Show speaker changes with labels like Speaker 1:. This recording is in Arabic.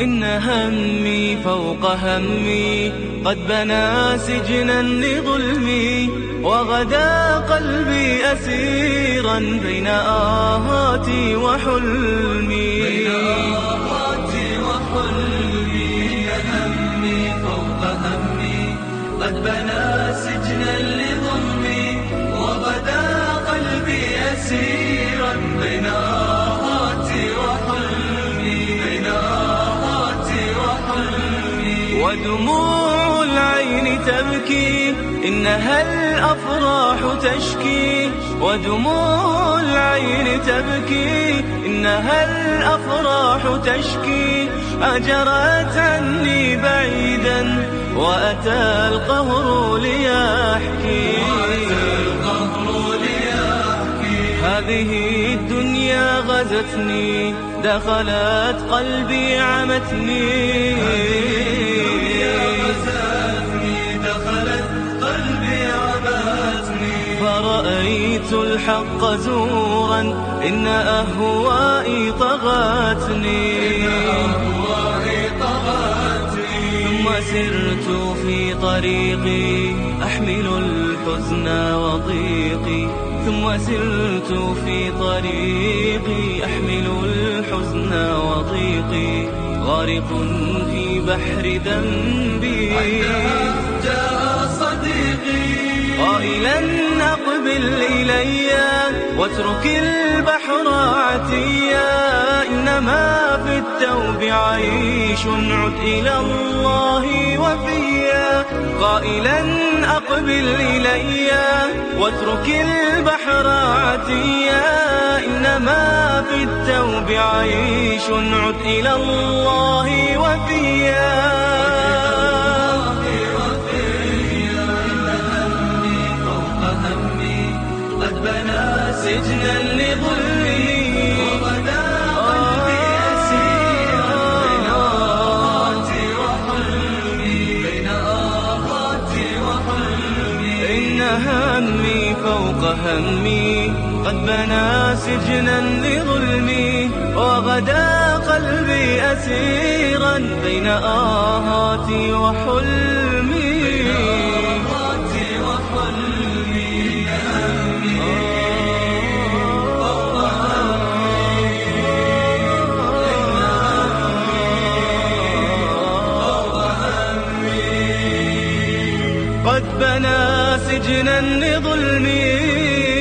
Speaker 1: إن همي فوق همي قد بنى سجنا لظلمي وغدا قلبي أسيرا بين آهاتي وحلمي.
Speaker 2: بين آهاتي وحلمي همي فوق همي قد بنى سجنا لظلمي وغدا قلبي أسيرا بين آهاتي
Speaker 1: ودموع العين تبكي إنها الأفراح تشكي. ودموع العين تبكي إنها الأفراح تشكي. أجرت عني بعيدا وأتى القهر ليحكي. هذه الدنيا غزتني دخلت قلبي عمتني. فرأيت الحق زورا إن أهوائي طغتني. ثم سرت في طريقي أحمل الحزن وضيقي. ثم سرت في طريقي أحمل الحزن وضيقي. غارق في بحر ذنبي.
Speaker 2: جاء صديقي.
Speaker 1: قائلا أقبل إلي واترك البحر عتيا. إنما في التوب عيش عد إلى الله وفيا. قائلا أقبل إلي واترك البحر عتيا. إنما في التوب عيش عد إلى الله وفيا.
Speaker 2: سجنا لظلمي وغدا قلبي أسيرا بين آهاتي وحلمي. بين آهاتي وحلمي.
Speaker 1: إن همي فوق همي. قد بنى سجنا لظلمي. وغدا قلبي أسيرا بين آهاتي وحلمي. قد بنا سجنا لظلمي.